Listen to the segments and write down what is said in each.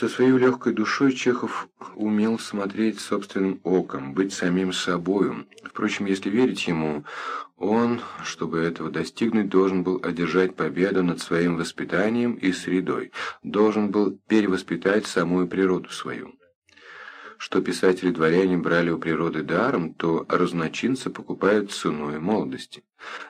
Со своей легкой душой Чехов умел смотреть собственным оком, быть самим собою. Впрочем, если верить ему, он, чтобы этого достигнуть, должен был одержать победу над своим воспитанием и средой, должен был перевоспитать самую природу свою что писатели-дворяне брали у природы даром, то разночинцы покупают ценой молодости.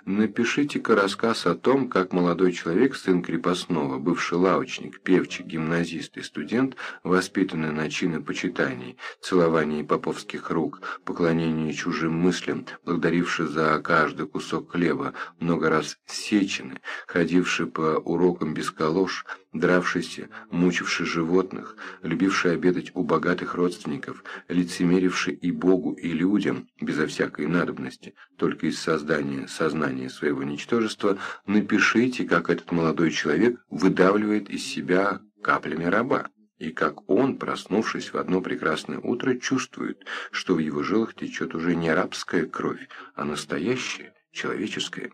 Напишите-ка рассказ о том, как молодой человек, сын крепостного, бывший лавочник, певчий, гимназист и студент, воспитанный на чинопочитании, целовании поповских рук, поклонении чужим мыслям, благодаривший за каждый кусок хлеба, много раз сечены, ходивший по урокам без колош, дравшийся, мучивший животных, любивший обедать у богатых родственников, лицемеривший и Богу, и людям, безо всякой надобности, только из создания сознания своего ничтожества, напишите, как этот молодой человек выдавливает из себя каплями раба, и как он, проснувшись в одно прекрасное утро, чувствует, что в его жилах течет уже не рабская кровь, а настоящая, человеческая.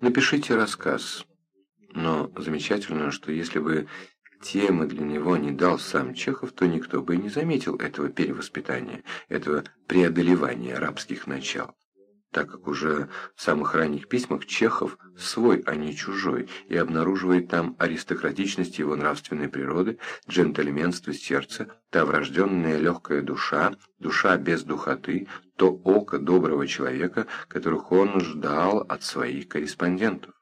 Напишите рассказ но замечательно, что если бы темы для него не дал сам Чехов, то никто бы и не заметил этого перевоспитания, этого преодолевания арабских начал так как уже в самых ранних письмах Чехов свой, а не чужой, и обнаруживает там аристократичность его нравственной природы, джентльменство сердца, та врожденная легкая душа, душа без духоты, то око доброго человека, которых он ждал от своих корреспондентов.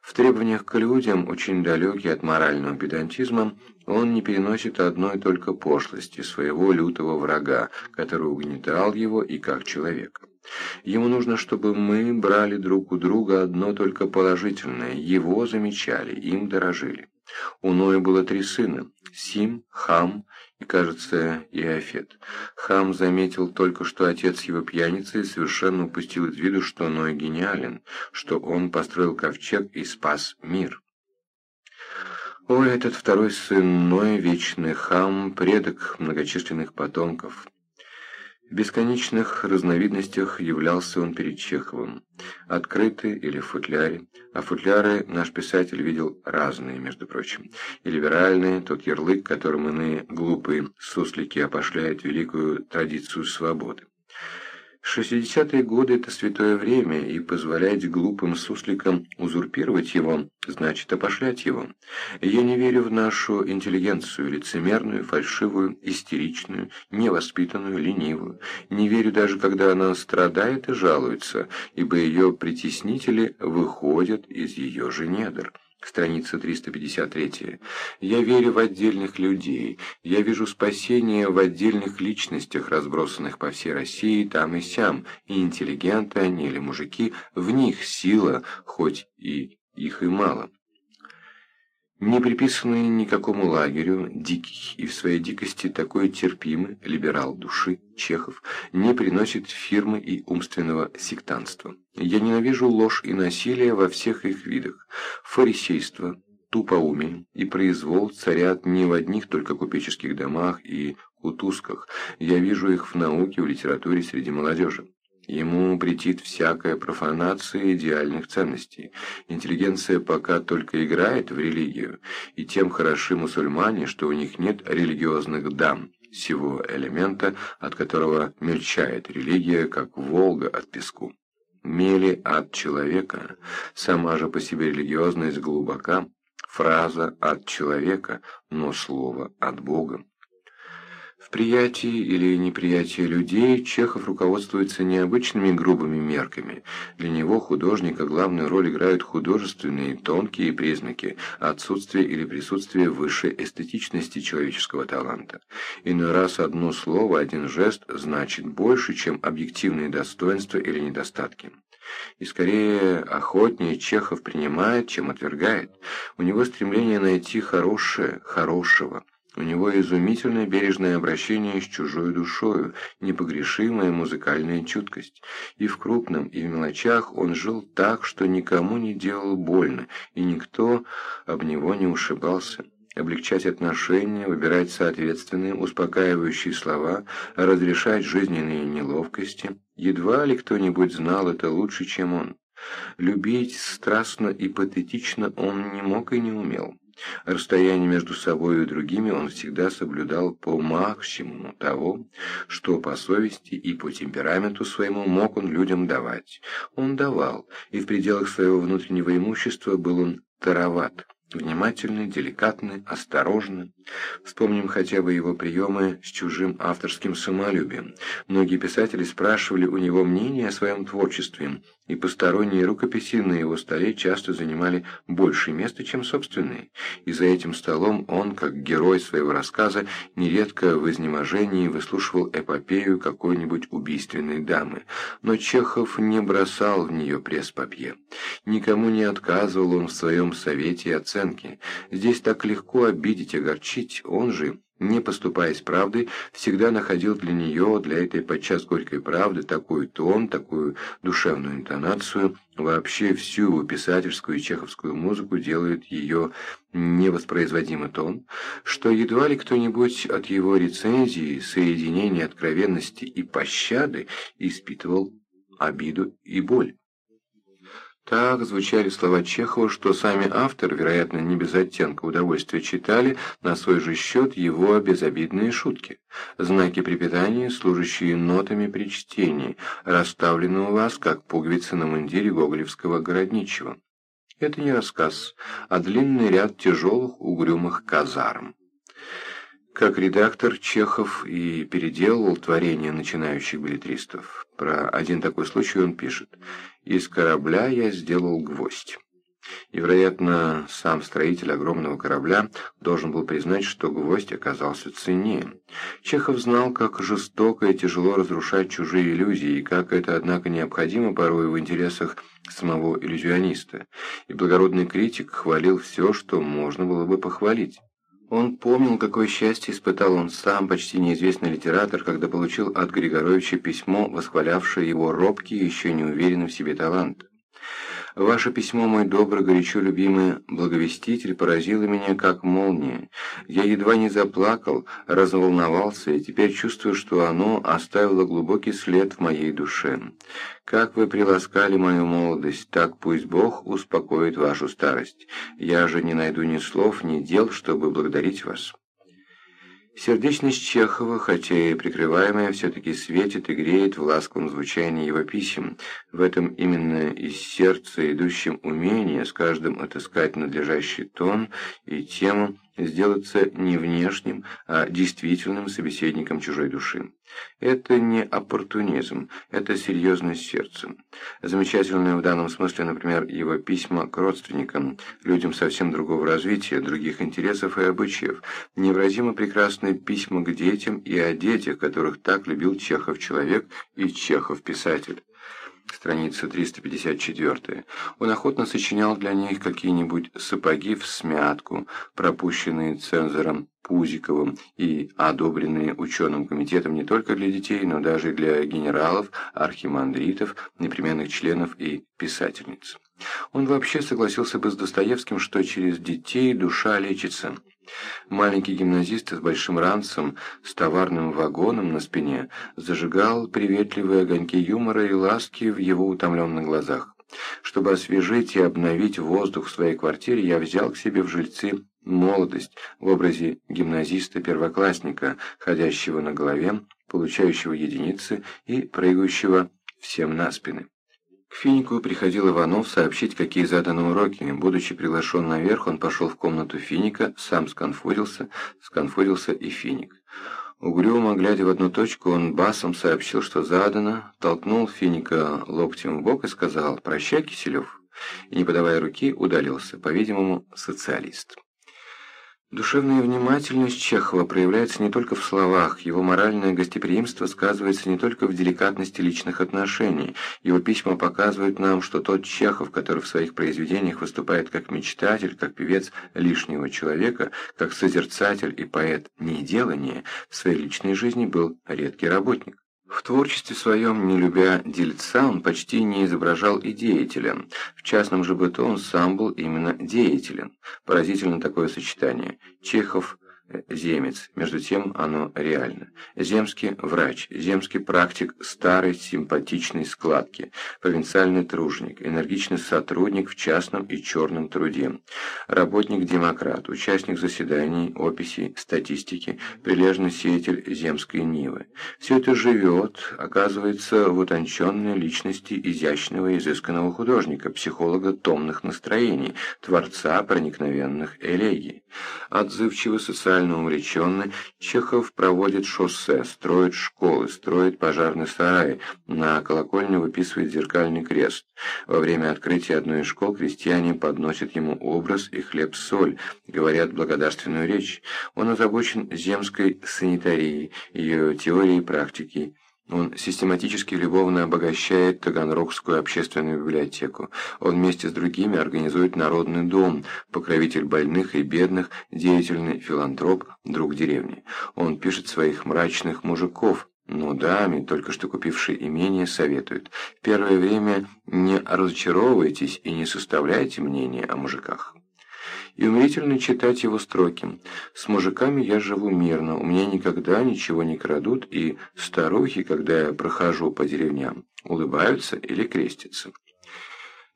В требованиях к людям, очень далекий от морального педантизма, он не переносит одной только пошлости своего лютого врага, который угнетал его и как человека. Ему нужно, чтобы мы брали друг у друга одно только положительное, его замечали, им дорожили. У Ноя было три сына – Сим, Хам и, кажется, Иофет. Хам заметил только, что отец его пьяница и совершенно упустил из виду, что Ной гениален, что он построил ковчег и спас мир. О, этот второй сын Ной, вечный Хам, предок многочисленных потомков – в бесконечных разновидностях являлся он перед Чеховым, открытый или в футляре, а футляры наш писатель видел разные, между прочим, и либеральные, тот ярлык, которым иные глупые суслики опошляют великую традицию свободы. Шестидесятые годы – это святое время, и позволять глупым сусликам узурпировать его, значит опошлять его. Я не верю в нашу интеллигенцию, лицемерную, фальшивую, истеричную, невоспитанную, ленивую. Не верю даже, когда она страдает и жалуется, ибо ее притеснители выходят из ее же недр. Страница 353. «Я верю в отдельных людей. Я вижу спасение в отдельных личностях, разбросанных по всей России, там и сям, и интеллигенты они или мужики, в них сила, хоть и их и мало» не приписанный никакому лагерю, дикий и в своей дикости такой терпимый, либерал души, Чехов, не приносит фирмы и умственного сектанства. Я ненавижу ложь и насилие во всех их видах, фарисейство, тупоумие и произвол царят не в одних только купеческих домах и кутузках, я вижу их в науке, в литературе среди молодежи. Ему претит всякая профанация идеальных ценностей. Интеллигенция пока только играет в религию, и тем хороши мусульмане, что у них нет религиозных дам, всего элемента, от которого мельчает религия, как Волга от песку. Мели от человека, сама же по себе религиозность глубока, фраза от человека, но слово от Бога. В приятии или неприятии людей Чехов руководствуется необычными грубыми мерками. Для него художника главную роль играют художественные тонкие признаки, отсутствие или присутствие высшей эстетичности человеческого таланта. Иной раз одно слово, один жест значит больше, чем объективные достоинства или недостатки. И скорее охотнее Чехов принимает, чем отвергает. У него стремление найти хорошее, хорошего. У него изумительное бережное обращение с чужой душою, непогрешимая музыкальная чуткость. И в крупном, и в мелочах он жил так, что никому не делал больно, и никто об него не ушибался. Облегчать отношения, выбирать соответственные, успокаивающие слова, разрешать жизненные неловкости. Едва ли кто-нибудь знал это лучше, чем он. Любить страстно и патетично он не мог и не умел. Расстояние между собой и другими он всегда соблюдал по максимуму того, что по совести и по темпераменту своему мог он людям давать. Он давал, и в пределах своего внутреннего имущества был он тароват. Внимательный, деликатный, осторожный. Вспомним хотя бы его приемы с чужим авторским самолюбием. Многие писатели спрашивали у него мнение о своем творчестве, и посторонние рукописи на его столе часто занимали больше места, чем собственные. И за этим столом он, как герой своего рассказа, нередко в изнеможении выслушивал эпопею какой-нибудь убийственной дамы. Но Чехов не бросал в нее пресс-папье. Никому не отказывал он в своем совете и оценке. Здесь так легко обидеть, огорчить, он же не поступаясь правдой, всегда находил для нее, для этой подчас горькой правды, такой тон, такую душевную интонацию, вообще всю его писательскую и чеховскую музыку делает ее невоспроизводимый тон, что едва ли кто-нибудь от его рецензии, соединения откровенности и пощады испытывал обиду и боль. Так звучали слова Чехова, что сами авторы, вероятно, не без оттенка удовольствия читали на свой же счет его безобидные шутки. Знаки препитания, служащие нотами при чтении, расставлены у вас, как пуговицы на мундире гоголевского городничего. Это не рассказ, а длинный ряд тяжелых угрюмых казарм. Как редактор Чехов и переделывал творения начинающих билетристов. Про один такой случай он пишет «Из корабля я сделал гвоздь». И, вероятно, сам строитель огромного корабля должен был признать, что гвоздь оказался ценнее. Чехов знал, как жестоко и тяжело разрушать чужие иллюзии, и как это, однако, необходимо порой в интересах самого иллюзиониста. И благородный критик хвалил все, что можно было бы похвалить. Он помнил, какое счастье испытал он сам, почти неизвестный литератор, когда получил от Григоровича письмо, восхвалявшее его робкий и еще не уверенный в себе талант. Ваше письмо, мой добрый, горячо любимый благовеститель, поразило меня как молния. Я едва не заплакал, разволновался, и теперь чувствую, что оно оставило глубокий след в моей душе. Как вы приласкали мою молодость, так пусть Бог успокоит вашу старость. Я же не найду ни слов, ни дел, чтобы благодарить вас». Сердечность Чехова, хотя и прикрываемая, все-таки светит и греет в ласковом звучании его писем. В этом именно из сердца идущем умение с каждым отыскать надлежащий тон и тему, сделаться не внешним, а действительным собеседником чужой души. Это не оппортунизм, это серьезность сердца. Замечательное в данном смысле, например, его письма к родственникам, людям совсем другого развития, других интересов и обычаев, невыразимо прекрасные письма к детям и о детях, которых так любил Чехов-человек и Чехов-писатель страница 354. Он охотно сочинял для них какие-нибудь сапоги в смятку, пропущенные цензором Пузиковым и одобренные ученым комитетом не только для детей, но даже для генералов, архимандритов, непременных членов и писательниц. Он вообще согласился бы с Достоевским, что через детей душа лечится. Маленький гимназист с большим ранцем, с товарным вагоном на спине, зажигал приветливые огоньки юмора и ласки в его утомленных глазах. Чтобы освежить и обновить воздух в своей квартире, я взял к себе в жильцы молодость в образе гимназиста-первоклассника, ходящего на голове, получающего единицы и прыгающего всем на спины. К Финику приходил Иванов сообщить, какие заданы уроки. Будучи приглашен наверх, он пошел в комнату Финика, сам сконфузился, сконфузился и Финик. Угрюмо, глядя в одну точку, он басом сообщил, что задано, толкнул Финика локтем в бок и сказал «Прощай, Киселев», и, не подавая руки, удалился, по-видимому, социалист. Душевная внимательность Чехова проявляется не только в словах, его моральное гостеприимство сказывается не только в деликатности личных отношений. Его письма показывают нам, что тот Чехов, который в своих произведениях выступает как мечтатель, как певец лишнего человека, как созерцатель и поэт неделания, в своей личной жизни был редкий работник. В творчестве своем, не любя дельца, он почти не изображал и деятеля. В частном же быту он сам был именно деятелен. Поразительно такое сочетание. Чехов земец, между тем оно реально. Земский врач, земский практик старой симпатичной складки, провинциальный труженик, энергичный сотрудник в частном и черном труде, работник-демократ, участник заседаний, описей, статистики, прилежный сеятель земской нивы. Все это живет, оказывается, в утонченной личности изящного изысканного художника, психолога томных настроений, творца проникновенных элегий. Отзывчивый социальный социально увлеченный, Чехов проводит шоссе, строит школы, строит пожарный сарай, на колокольне выписывает зеркальный крест. Во время открытия одной из школ крестьяне подносят ему образ и хлеб-соль, говорят благодарственную речь. Он озабочен земской санитарией, ее теорией и практикой. Он систематически любовно обогащает Таганрогскую общественную библиотеку. Он вместе с другими организует народный дом, покровитель больных и бедных, деятельный филантроп, друг деревни. Он пишет своих мрачных мужиков, ну, даме, только что купившие имение, советует. В первое время не разочаровывайтесь и не составляйте мнения о мужиках и умилительно читать его строки. «С мужиками я живу мирно, у меня никогда ничего не крадут, и старухи, когда я прохожу по деревням, улыбаются или крестятся».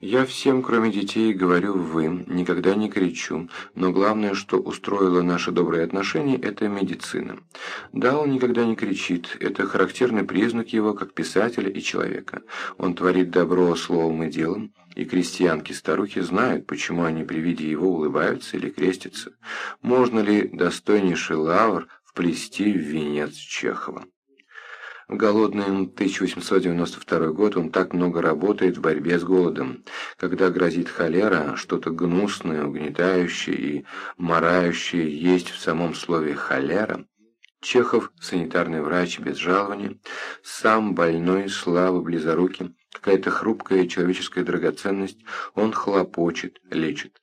Я всем, кроме детей, говорю «вы», никогда не кричу, но главное, что устроило наши добрые отношения, это медицина. Да, он никогда не кричит, это характерный признак его как писателя и человека. Он творит добро словом и делом, и крестьянки-старухи знают, почему они при виде его улыбаются или крестятся. Можно ли достойнейший лавр вплести в венец Чехова? В голодный 1892 год он так много работает в борьбе с голодом. Когда грозит холера, что-то гнусное, угнетающее и марающее есть в самом слове «холера», Чехов, санитарный врач без жалования, сам больной, слабый, близорукий, какая-то хрупкая человеческая драгоценность, он хлопочет, лечит.